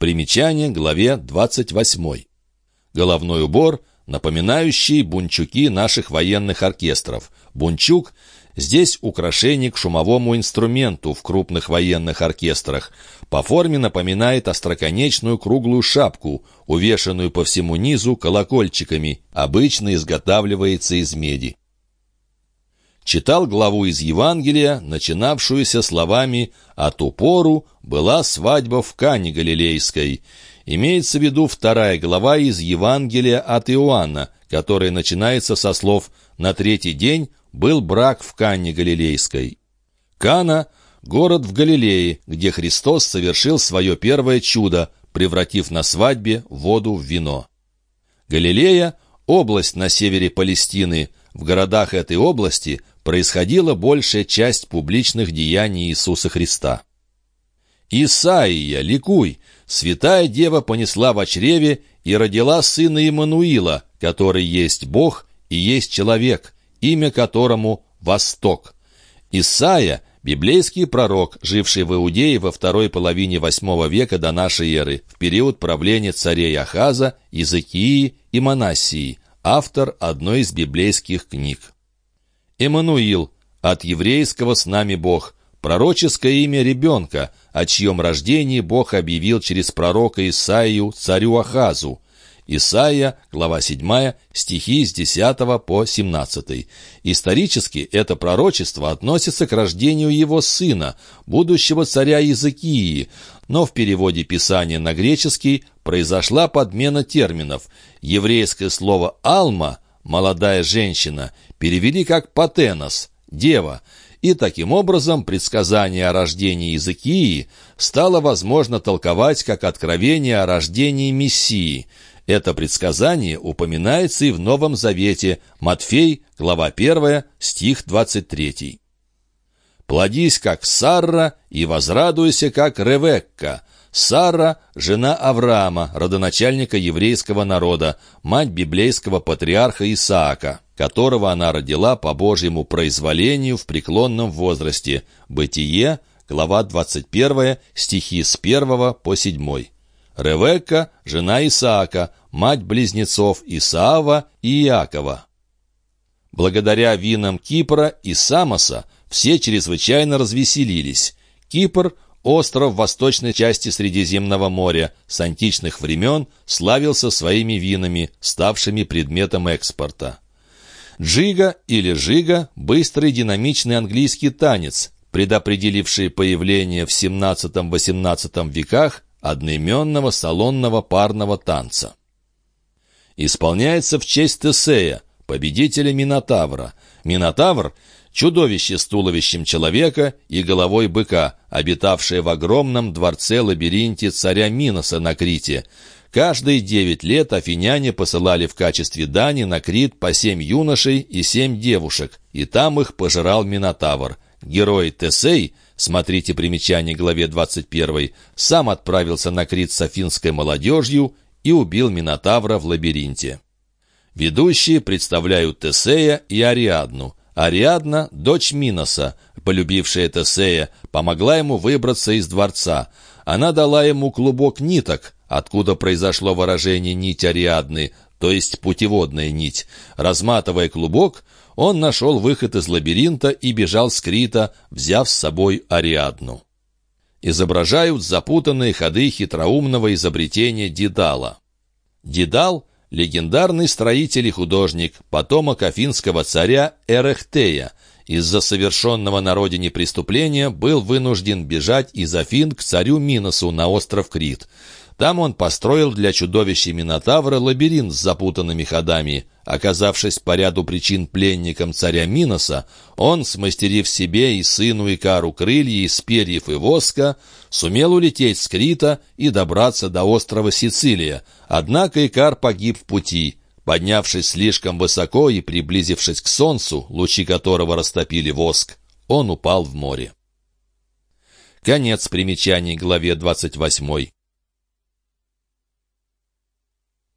Примечание главе 28. Головной убор, напоминающий бунчуки наших военных оркестров. Бунчук – здесь украшение к шумовому инструменту в крупных военных оркестрах. По форме напоминает остроконечную круглую шапку, увешанную по всему низу колокольчиками, обычно изготавливается из меди читал главу из Евангелия, начинавшуюся словами «А ту пору была свадьба в Кане Галилейской». Имеется в виду вторая глава из Евангелия от Иоанна, которая начинается со слов «На третий день был брак в Канне Галилейской». Кана — город в Галилее, где Христос совершил свое первое чудо, превратив на свадьбе воду в вино. Галилея — область на севере Палестины. В городах этой области происходила большая часть публичных деяний Иисуса Христа. «Исаия, ликуй! Святая Дева понесла в чреве и родила сына Иммануила, который есть Бог и есть человек, имя которому — Восток». Исаия — библейский пророк, живший в Иудее во второй половине восьмого века до нашей эры, в период правления царей Ахаза, Изакии и Манассии, автор одной из библейских книг. Эммануил, от еврейского «С нами Бог», пророческое имя ребенка, о чьем рождении Бог объявил через пророка Исаию царю Ахазу. Исаия, глава 7, стихи с 10 по 17. Исторически это пророчество относится к рождению его сына, будущего царя Иезекии, но в переводе Писания на греческий произошла подмена терминов. Еврейское слово «алма» молодая женщина, перевели как «патенос» — «дева», и таким образом предсказание о рождении Иезекии стало возможно толковать как откровение о рождении Мессии. Это предсказание упоминается и в Новом Завете, Матфей, глава 1, стих 23. «Плодись, как Сарра, и возрадуйся, как Ревекка, Сара – жена Авраама, родоначальника еврейского народа, мать библейского патриарха Исаака, которого она родила по Божьему произволению в преклонном возрасте. Бытие, глава 21, стихи с 1 по 7. Ревекка – жена Исаака, мать близнецов Исаава и Иакова. Благодаря винам Кипра и Самоса все чрезвычайно развеселились. Кипр – Остров в восточной части Средиземного моря с античных времен славился своими винами, ставшими предметом экспорта. Джига или жига – быстрый динамичный английский танец, предопределивший появление в XVII-XVIII веках одноименного салонного парного танца. Исполняется в честь Тесея, победителя Минотавра. Минотавр – чудовище с туловищем человека и головой быка, обитавшее в огромном дворце-лабиринте царя Миноса на Крите. Каждые девять лет афиняне посылали в качестве дани на Крит по семь юношей и семь девушек, и там их пожирал Минотавр. Герой Тесей, смотрите примечание главе 21, сам отправился на Крит с афинской молодежью и убил Минотавра в лабиринте. Ведущие представляют Тесея и Ариадну – Ариадна, дочь Миноса, полюбившая Тесея, помогла ему выбраться из дворца. Она дала ему клубок ниток, откуда произошло выражение «нить Ариадны», то есть путеводная нить. Разматывая клубок, он нашел выход из лабиринта и бежал с Крита, взяв с собой Ариадну. Изображают запутанные ходы хитроумного изобретения Дедала. Дедал легендарный строитель и художник, потомок афинского царя Эрехтея, из-за совершенного на родине преступления был вынужден бежать из Афин к царю Миносу на остров Крит. Там он построил для чудовища Минотавра лабиринт с запутанными ходами. Оказавшись по ряду причин пленником царя Миноса, он, смастерив себе и сыну Икару крылья из перьев и воска, сумел улететь с Крита и добраться до острова Сицилия. Однако Икар погиб в пути. Поднявшись слишком высоко и приблизившись к солнцу, лучи которого растопили воск, он упал в море. Конец примечаний главе 28.